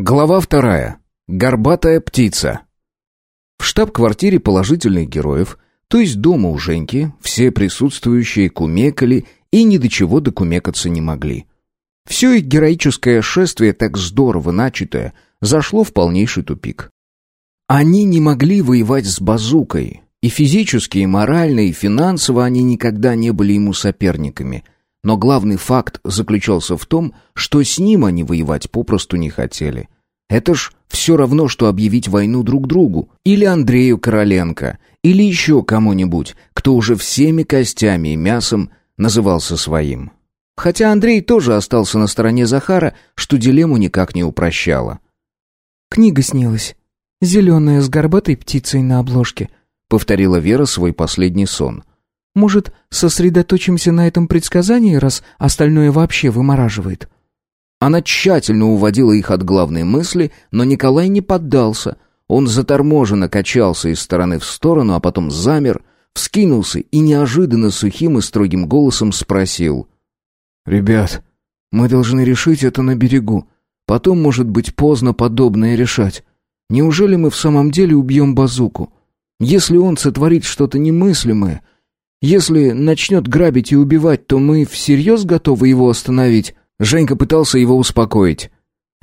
Глава вторая. Горбатая птица. В штаб-квартире положительных героев, то есть дома у Женьки, все присутствующие кумекали и ни до чего докумекаться не могли. Все их героическое шествие, так здорово начатое, зашло в полнейший тупик. Они не могли воевать с базукой, и физически, и морально, и финансово они никогда не были ему соперниками – но главный факт заключался в том, что с ним они воевать попросту не хотели. Это ж все равно, что объявить войну друг другу. Или Андрею Короленко. Или еще кому-нибудь, кто уже всеми костями и мясом назывался своим. Хотя Андрей тоже остался на стороне Захара, что дилемму никак не упрощало. «Книга снилась. Зеленая с горбатой птицей на обложке», — повторила Вера свой последний сон. Может, сосредоточимся на этом предсказании, раз остальное вообще вымораживает?» Она тщательно уводила их от главной мысли, но Николай не поддался. Он заторможенно качался из стороны в сторону, а потом замер, вскинулся и неожиданно сухим и строгим голосом спросил. «Ребят, мы должны решить это на берегу. Потом, может быть, поздно подобное решать. Неужели мы в самом деле убьем базуку? Если он сотворит что-то немыслимое, если начнет грабить и убивать, то мы всерьез готовы его остановить?» Женька пытался его успокоить.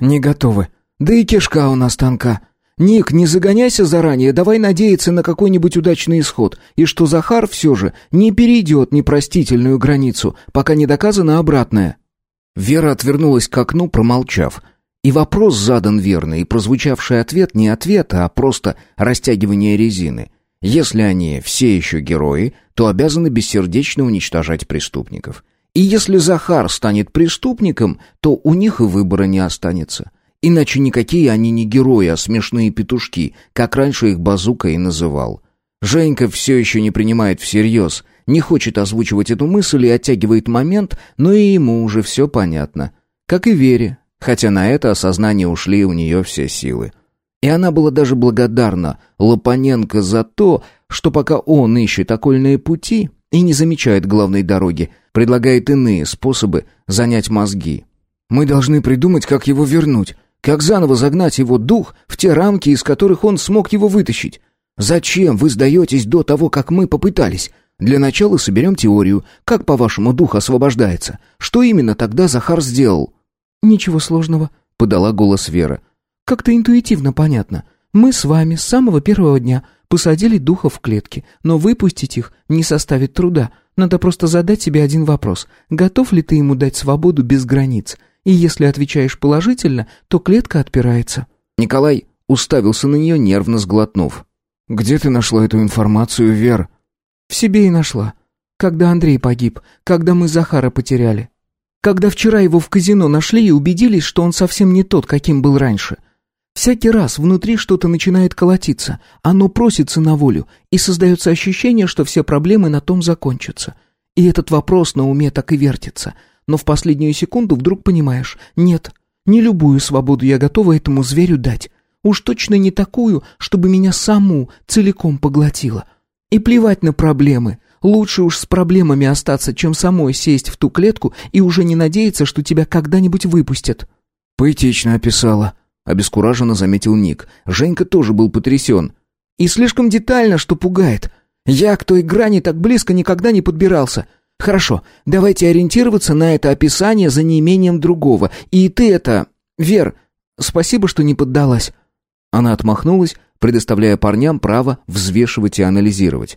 «Не готовы. Да и кишка у нас тонка. Ник, не загоняйся заранее, давай надеяться на какой-нибудь удачный исход, и что Захар все же не перейдет непростительную границу, пока не доказано обратное». Вера отвернулась к окну, промолчав. И вопрос задан верный, и прозвучавший ответ не ответ, а просто растягивание резины. Если они все еще герои, то обязаны бессердечно уничтожать преступников. И если Захар станет преступником, то у них и выбора не останется. Иначе никакие они не герои, а смешные петушки, как раньше их Базука и называл. Женька все еще не принимает всерьез, не хочет озвучивать эту мысль и оттягивает момент, но и ему уже все понятно. Как и Вере, хотя на это осознание ушли у нее все силы. И она была даже благодарна Лопаненко за то, что пока он ищет окольные пути и не замечает главной дороги, предлагает иные способы занять мозги. Мы должны придумать, как его вернуть, как заново загнать его дух в те рамки, из которых он смог его вытащить. Зачем вы сдаетесь до того, как мы попытались? Для начала соберем теорию. Как, по-вашему, дух освобождается? Что именно тогда Захар сделал?» «Ничего сложного», — подала голос Вера. Как-то интуитивно понятно. Мы с вами с самого первого дня посадили духов в клетки, но выпустить их не составит труда. Надо просто задать себе один вопрос. Готов ли ты ему дать свободу без границ? И если отвечаешь положительно, то клетка отпирается. Николай уставился на нее, нервно сглотнув. «Где ты нашла эту информацию, Вер?» «В себе и нашла. Когда Андрей погиб, когда мы Захара потеряли. Когда вчера его в казино нашли и убедились, что он совсем не тот, каким был раньше. Всякий раз внутри что-то начинает колотиться, оно просится на волю, и создается ощущение, что все проблемы на том закончатся. И этот вопрос на уме так и вертится. Но в последнюю секунду вдруг понимаешь, нет, не любую свободу я готова этому зверю дать. Уж точно не такую, чтобы меня саму целиком поглотило. И плевать на проблемы. Лучше уж с проблемами остаться, чем самой сесть в ту клетку и уже не надеяться, что тебя когда-нибудь выпустят. Поэтично описала, Обескураженно заметил Ник. Женька тоже был потрясен. «И слишком детально, что пугает. Я к той грани так близко никогда не подбирался. Хорошо, давайте ориентироваться на это описание за неимением другого. И ты это... Вер, спасибо, что не поддалась». Она отмахнулась, предоставляя парням право взвешивать и анализировать.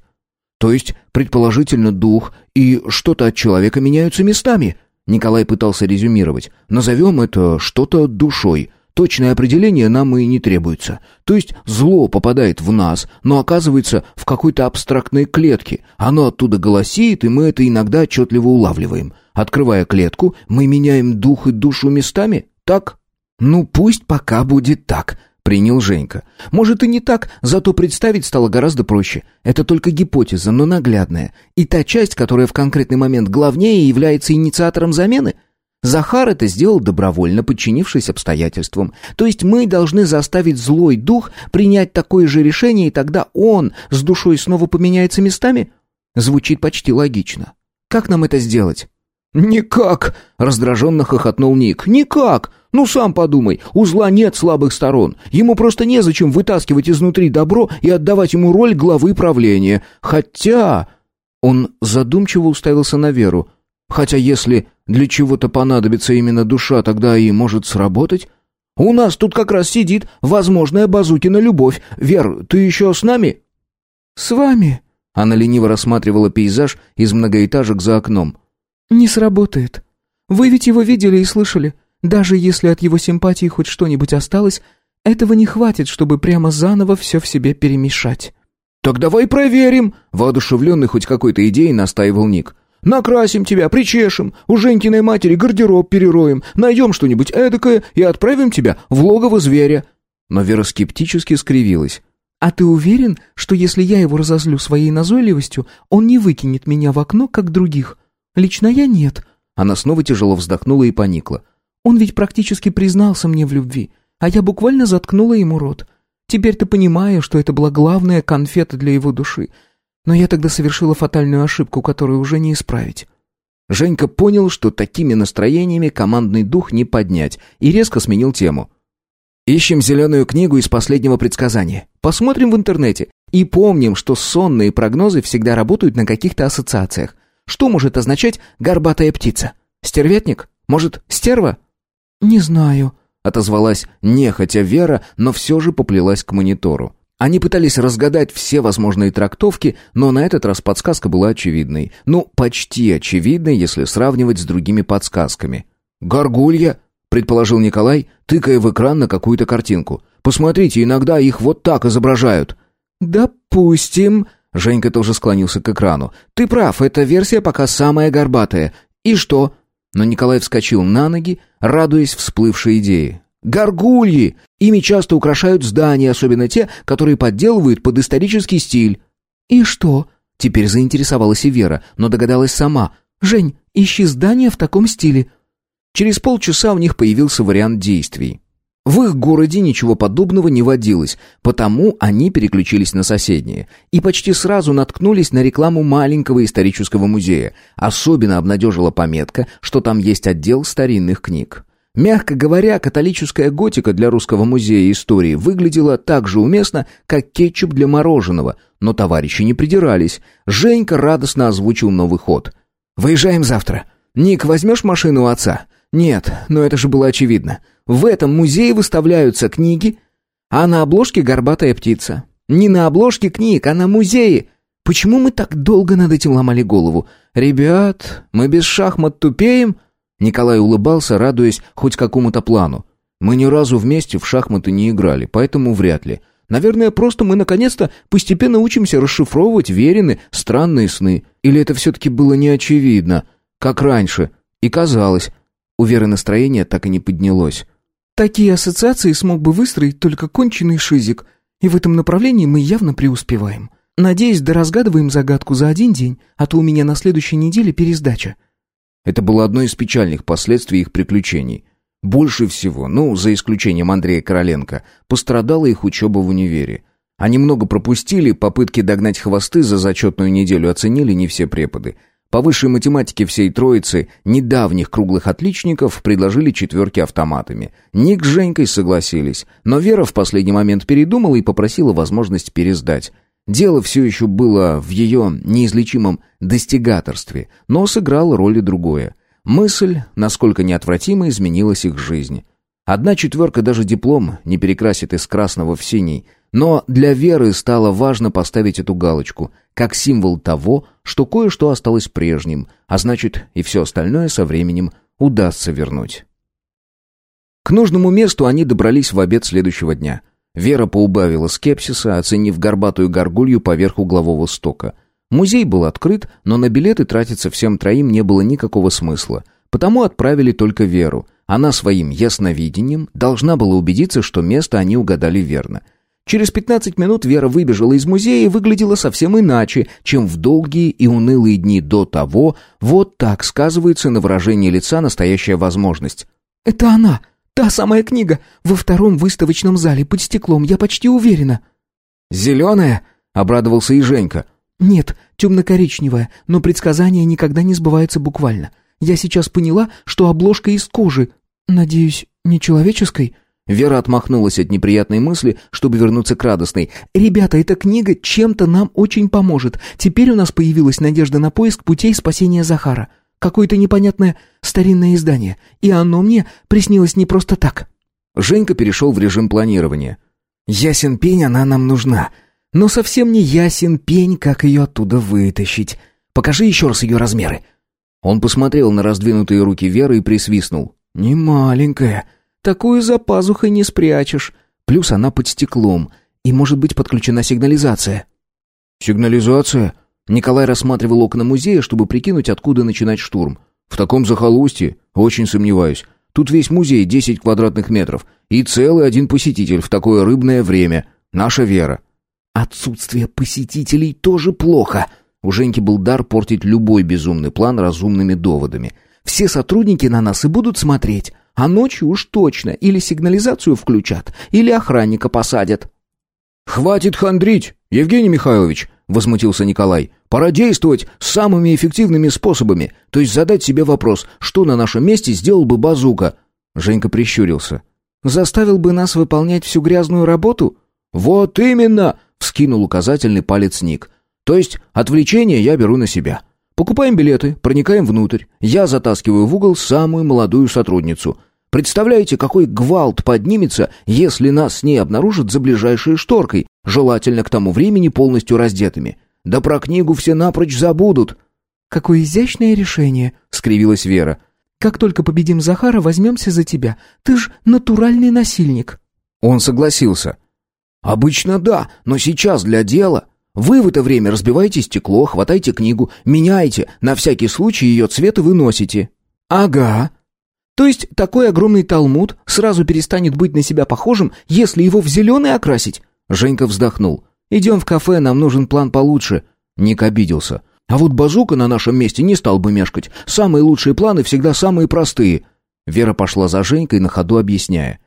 «То есть, предположительно, дух и что-то от человека меняются местами?» Николай пытался резюмировать. «Назовем это что-то душой». Точное определение нам и не требуется. То есть зло попадает в нас, но оказывается в какой-то абстрактной клетке. Оно оттуда голосит, и мы это иногда отчетливо улавливаем. Открывая клетку, мы меняем дух и душу местами? Так? Ну, пусть пока будет так, принял Женька. Может и не так, зато представить стало гораздо проще. Это только гипотеза, но наглядная. И та часть, которая в конкретный момент главнее является инициатором замены – Захар это сделал добровольно, подчинившись обстоятельствам. То есть мы должны заставить злой дух принять такое же решение, и тогда он с душой снова поменяется местами? Звучит почти логично. Как нам это сделать? «Никак!» — раздраженно хохотнул Ник. «Никак! Ну, сам подумай, у зла нет слабых сторон. Ему просто незачем вытаскивать изнутри добро и отдавать ему роль главы правления. Хотя...» Он задумчиво уставился на Веру. «Хотя если для чего-то понадобится именно душа, тогда и может сработать. У нас тут как раз сидит возможная Базукина любовь. Вер, ты еще с нами?» «С вами?» Она лениво рассматривала пейзаж из многоэтажек за окном. «Не сработает. Вы ведь его видели и слышали. Даже если от его симпатии хоть что-нибудь осталось, этого не хватит, чтобы прямо заново все в себе перемешать». «Так давай проверим!» Воодушевленный хоть какой-то идеей настаивал Ник. «Накрасим тебя, причешем, у Женькиной матери гардероб перероем, найдем что-нибудь эдакое и отправим тебя в логово зверя». Но Вера скептически скривилась. «А ты уверен, что если я его разозлю своей назойливостью, он не выкинет меня в окно, как других? Лично я нет». Она снова тяжело вздохнула и поникла. «Он ведь практически признался мне в любви, а я буквально заткнула ему рот. Теперь ты понимаешь, что это была главная конфета для его души. Но я тогда совершила фатальную ошибку, которую уже не исправить». Женька понял, что такими настроениями командный дух не поднять, и резко сменил тему. Ищем зеленую книгу из последнего предсказания. Посмотрим в интернете. И помним, что сонные прогнозы всегда работают на каких-то ассоциациях. Что может означать «горбатая птица»? Стервятник? Может, стерва? «Не знаю», — отозвалась нехотя Вера, но все же поплелась к монитору. Они пытались разгадать все возможные трактовки, но на этот раз подсказка была очевидной. Ну, почти очевидной, если сравнивать с другими подсказками. «Горгулья!» предположил Николай, тыкая в экран на какую-то картинку. Посмотрите, иногда их вот так изображают. Допустим, Женька тоже склонился к экрану. Ты прав, эта версия пока самая горбатая. И что? Но Николай вскочил на ноги, радуясь всплывшей идее. Горгульи! Ими часто украшают здания, особенно те, которые подделывают под исторический стиль. И что? Теперь заинтересовалась и Вера, но догадалась сама. Жень, ищи здание в таком стиле. Через полчаса у них появился вариант действий. В их городе ничего подобного не водилось, потому они переключились на соседние и почти сразу наткнулись на рекламу маленького исторического музея. Особенно обнадежила пометка, что там есть отдел старинных книг. Мягко говоря, католическая готика для русского музея истории выглядела так же уместно, как кетчуп для мороженого, но товарищи не придирались. Женька радостно озвучил новый ход. «Выезжаем завтра. Ник, возьмешь машину у отца? Нет, но это же было очевидно. В этом музее выставляются книги, а на обложке горбатая птица. Не на обложке книг, а на музее. Почему мы так долго над этим ломали голову? Ребят, мы без шахмат тупеем? Николай улыбался, радуясь хоть какому-то плану. Мы ни разу вместе в шахматы не играли, поэтому вряд ли. Наверное, просто мы наконец-то постепенно учимся расшифровывать верины странные сны. Или это все-таки было неочевидно, как раньше, и казалось, у Веры настроение так и не поднялось. «Такие ассоциации смог бы выстроить только конченый шизик, и в этом направлении мы явно преуспеваем. Надеюсь, доразгадываем загадку за один день, а то у меня на следующей неделе пересдача». Это было одно из печальных последствий их приключений. Больше всего, ну, за исключением Андрея Короленко, пострадала их учеба в универе. Они много пропустили, попытки догнать хвосты за зачетную неделю оценили не все преподы – по высшей математике всей троицы недавних круглых отличников предложили четверки автоматами. Ник с Женькой согласились, но Вера в последний момент передумала и попросила возможность пересдать. Дело все еще было в ее неизлечимом достигаторстве, но сыграло роль и другое. Мысль, насколько неотвратимо изменилась их жизнь. Одна четверка даже диплом не перекрасит из красного в синий – но для Веры стало важно поставить эту галочку, как символ того, что кое-что осталось прежним, а значит и все остальное со временем удастся вернуть. К нужному месту они добрались в обед следующего дня. Вера поубавила скепсиса, оценив горбатую горгулью поверх углового стока. Музей был открыт, но на билеты тратиться всем троим не было никакого смысла, потому отправили только Веру. Она своим ясновидением должна была убедиться, что место они угадали верно – Через 15 минут Вера выбежала из музея и выглядела совсем иначе, чем в долгие и унылые дни до того. Вот так сказывается на выражении лица настоящая возможность. «Это она! Та самая книга! Во втором выставочном зале под стеклом, я почти уверена!» «Зеленая?» — обрадовался и Женька. «Нет, темно-коричневая, но предсказания никогда не сбываются буквально. Я сейчас поняла, что обложка из кожи. «Надеюсь, нечеловеческой?» Вера отмахнулась от неприятной мысли, чтобы вернуться к радостной. «Ребята, эта книга чем-то нам очень поможет. Теперь у нас появилась надежда на поиск путей спасения Захара. Какое-то непонятное старинное издание. И оно мне приснилось не просто так». Женька перешел в режим планирования. «Ясен пень, она нам нужна. Но совсем не ясен пень, как ее оттуда вытащить. Покажи еще раз ее размеры». Он посмотрел на раздвинутые руки Веры и присвистнул. «Не маленькая». Такую за пазухой не спрячешь. Плюс она под стеклом, и может быть подключена сигнализация. Сигнализация? Николай рассматривал окна музея, чтобы прикинуть, откуда начинать штурм. В таком захолустье? Очень сомневаюсь. Тут весь музей 10 квадратных метров. И целый один посетитель в такое рыбное время. Наша Вера. Отсутствие посетителей тоже плохо. У Женьки был дар портить любой безумный план разумными доводами. Все сотрудники на нас и будут смотреть. А ночью уж точно или сигнализацию включат, или охранника посадят. «Хватит хандрить, Евгений Михайлович!» — возмутился Николай. «Пора действовать самыми эффективными способами, то есть задать себе вопрос, что на нашем месте сделал бы базука?» Женька прищурился. «Заставил бы нас выполнять всю грязную работу?» «Вот именно!» — вскинул указательный палец Ник. «То есть отвлечение я беру на себя. Покупаем билеты, проникаем внутрь. Я затаскиваю в угол самую молодую сотрудницу. Представляете, какой гвалт поднимется, если нас с ней обнаружат за ближайшей шторкой, желательно к тому времени полностью раздетыми. Да про книгу все напрочь забудут». «Какое изящное решение», — скривилась Вера. «Как только победим Захара, возьмемся за тебя. Ты ж натуральный насильник». Он согласился. «Обычно да, но сейчас для дела. Вы в это время разбиваете стекло, хватаете книгу, меняете, на всякий случай ее цвет и выносите». «Ага», то есть такой огромный талмуд сразу перестанет быть на себя похожим, если его в зеленый окрасить?» Женька вздохнул. «Идем в кафе, нам нужен план получше». Ник обиделся. «А вот Базука на нашем месте не стал бы мешкать. Самые лучшие планы всегда самые простые». Вера пошла за Женькой, на ходу объясняя.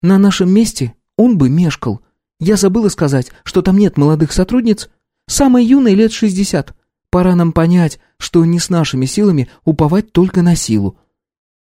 «На нашем месте он бы мешкал. Я забыла сказать, что там нет молодых сотрудниц. Самой юной лет шестьдесят. Пора нам понять, что не с нашими силами уповать только на силу.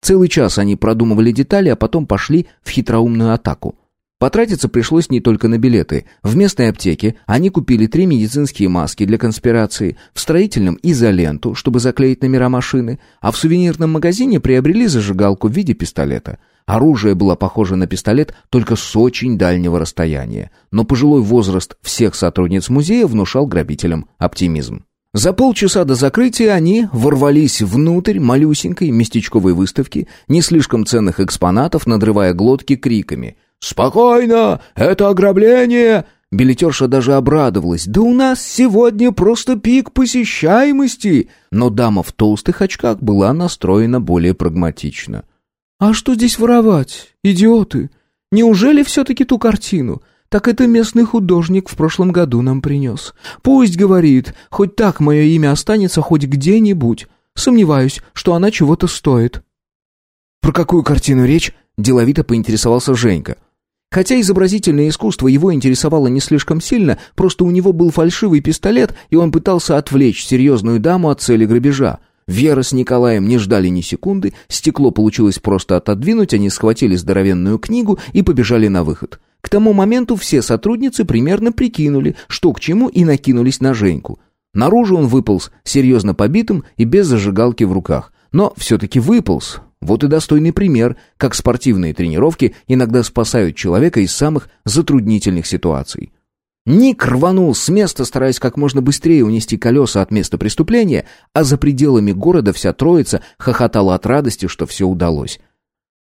Целый час они продумывали детали, а потом пошли в хитроумную атаку. Потратиться пришлось не только на билеты. В местной аптеке они купили три медицинские маски для конспирации, в строительном изоленту, чтобы заклеить номера машины, а в сувенирном магазине приобрели зажигалку в виде пистолета. Оружие было похоже на пистолет, только с очень дальнего расстояния. Но пожилой возраст всех сотрудниц музея внушал грабителям оптимизм. За полчаса до закрытия они ворвались внутрь малюсенькой местечковой выставки не слишком ценных экспонатов, надрывая глотки криками. «Спокойно! Это ограбление!» Билетерша даже обрадовалась. «Да у нас сегодня просто пик посещаемости!» Но дама в толстых очках была настроена более прагматично. «А что здесь воровать, идиоты? Неужели все-таки ту картину? Так это местный художник в прошлом году нам принес. Пусть, говорит, хоть так мое имя останется хоть где-нибудь. Сомневаюсь, что она чего-то стоит». «Про какую картину речь?» – деловито поинтересовался Женька. Хотя изобразительное искусство его интересовало не слишком сильно, просто у него был фальшивый пистолет, и он пытался отвлечь серьезную даму от цели грабежа. Вера с Николаем не ждали ни секунды, стекло получилось просто отодвинуть, они схватили здоровенную книгу и побежали на выход. К тому моменту все сотрудницы примерно прикинули, что к чему, и накинулись на Женьку. Наружу он выполз, серьезно побитым и без зажигалки в руках. Но все-таки выполз. Вот и достойный пример, как спортивные тренировки иногда спасают человека из самых затруднительных ситуаций. Ник рванул с места, стараясь как можно быстрее унести колеса от места преступления, а за пределами города вся троица хохотала от радости, что все удалось.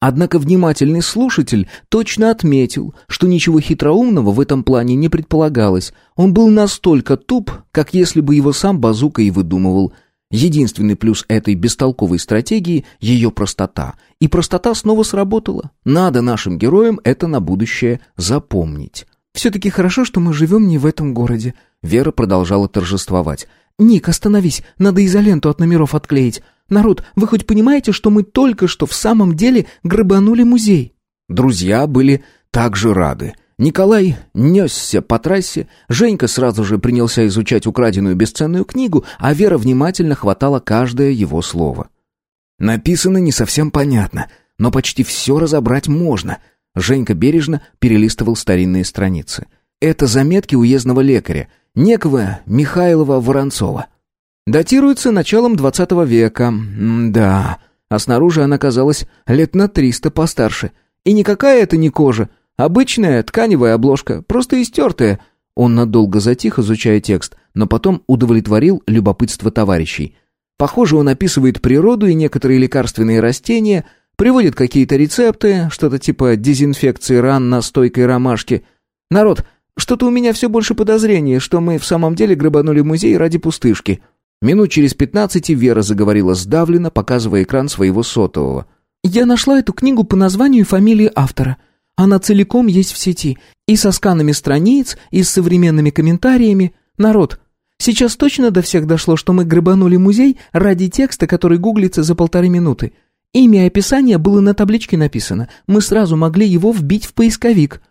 Однако внимательный слушатель точно отметил, что ничего хитроумного в этом плане не предполагалось. Он был настолько туп, как если бы его сам Базука и выдумывал. Единственный плюс этой бестолковой стратегии — ее простота. И простота снова сработала. Надо нашим героям это на будущее запомнить. «Все-таки хорошо, что мы живем не в этом городе», — Вера продолжала торжествовать. «Ник, остановись, надо изоленту от номеров отклеить. Народ, вы хоть понимаете, что мы только что в самом деле грабанули музей?» Друзья были также рады. Николай несся по трассе, Женька сразу же принялся изучать украденную бесценную книгу, а Вера внимательно хватала каждое его слово. «Написано не совсем понятно, но почти все разобрать можно. Женька бережно перелистывал старинные страницы. Это заметки уездного лекаря, некого Михайлова Воронцова. Датируется началом двадцатого века. М да, а снаружи она казалась лет на триста постарше. И никакая это не кожа, обычная тканевая обложка, просто истертая. Он надолго затих, изучая текст, но потом удовлетворил любопытство товарищей. Похоже, он описывает природу и некоторые лекарственные растения, приводит какие-то рецепты, что-то типа дезинфекции ран настойкой ромашки. Народ, что-то у меня все больше подозрений, что мы в самом деле грабанули музей ради пустышки. Минут через пятнадцать Вера заговорила сдавленно, показывая экран своего сотового. «Я нашла эту книгу по названию и фамилии автора. Она целиком есть в сети. И со сканами страниц, и с современными комментариями. Народ, Сейчас точно до всех дошло, что мы грабанули музей ради текста, который гуглится за полторы минуты. Имя и описание было на табличке написано. Мы сразу могли его вбить в поисковик».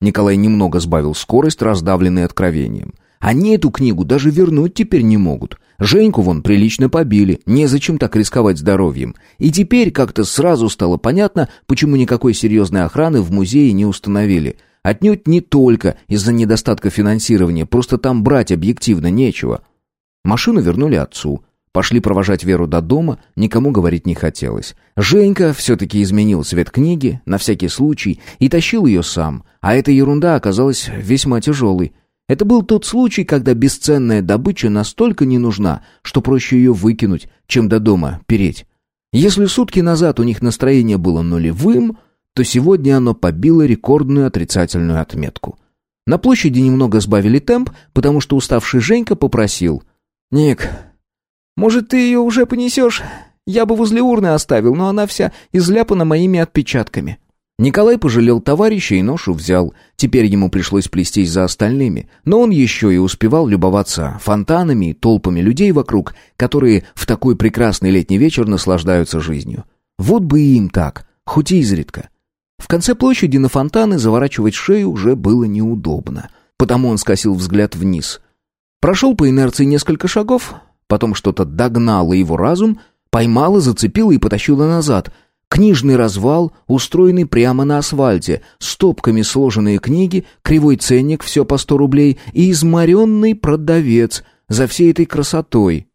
Николай немного сбавил скорость, раздавленный откровением. Они эту книгу даже вернуть теперь не могут. Женьку вон прилично побили, незачем так рисковать здоровьем. И теперь как-то сразу стало понятно, почему никакой серьезной охраны в музее не установили – Отнюдь не только из-за недостатка финансирования, просто там брать объективно нечего. Машину вернули отцу. Пошли провожать Веру до дома, никому говорить не хотелось. Женька все-таки изменил цвет книги, на всякий случай, и тащил ее сам, а эта ерунда оказалась весьма тяжелой. Это был тот случай, когда бесценная добыча настолько не нужна, что проще ее выкинуть, чем до дома переть. Если сутки назад у них настроение было нулевым, то сегодня оно побило рекордную отрицательную отметку. На площади немного сбавили темп, потому что уставший Женька попросил. «Ник, может, ты ее уже понесешь? Я бы возле урны оставил, но она вся изляпана моими отпечатками». Николай пожалел товарища и ношу взял. Теперь ему пришлось плестись за остальными, но он еще и успевал любоваться фонтанами и толпами людей вокруг, которые в такой прекрасный летний вечер наслаждаются жизнью. Вот бы и им так, хоть и изредка. В конце площади на фонтаны заворачивать шею уже было неудобно, потому он скосил взгляд вниз. Прошел по инерции несколько шагов, потом что-то догнало его разум, поймало, зацепило и потащило назад. Книжный развал, устроенный прямо на асфальте, стопками сложенные книги, кривой ценник все по сто рублей и изморенный продавец за всей этой красотой,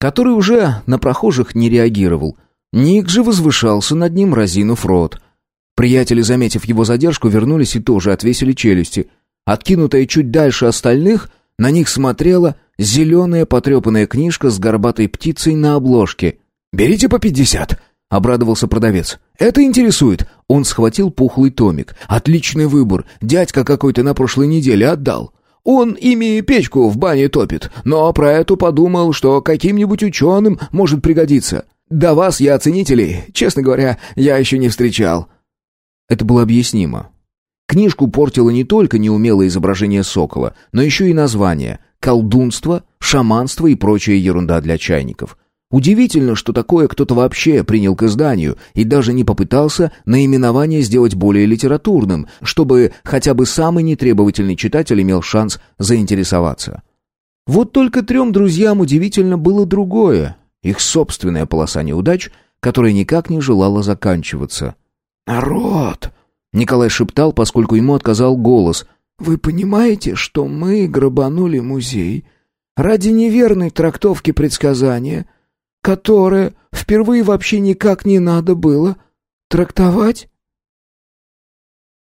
который уже на прохожих не реагировал. Ник же возвышался над ним, разинув рот — Приятели, заметив его задержку, вернулись и тоже отвесили челюсти. Откинутая чуть дальше остальных, на них смотрела зеленая потрепанная книжка с горбатой птицей на обложке. «Берите по пятьдесят!» — обрадовался продавец. «Это интересует!» Он схватил пухлый томик. «Отличный выбор! Дядька какой-то на прошлой неделе отдал!» Он ими печку в бане топит, но про эту подумал, что каким-нибудь ученым может пригодиться. До вас я оценителей, честно говоря, я еще не встречал. Это было объяснимо. Книжку портило не только неумелое изображение сокола, но еще и название «Колдунство», «Шаманство» и прочая ерунда для чайников. Удивительно, что такое кто-то вообще принял к изданию и даже не попытался наименование сделать более литературным, чтобы хотя бы самый нетребовательный читатель имел шанс заинтересоваться. Вот только трем друзьям удивительно было другое, их собственная полоса неудач, которая никак не желала заканчиваться – «Народ!» — Николай шептал, поскольку ему отказал голос. «Вы понимаете, что мы грабанули музей ради неверной трактовки предсказания, которое впервые вообще никак не надо было трактовать?»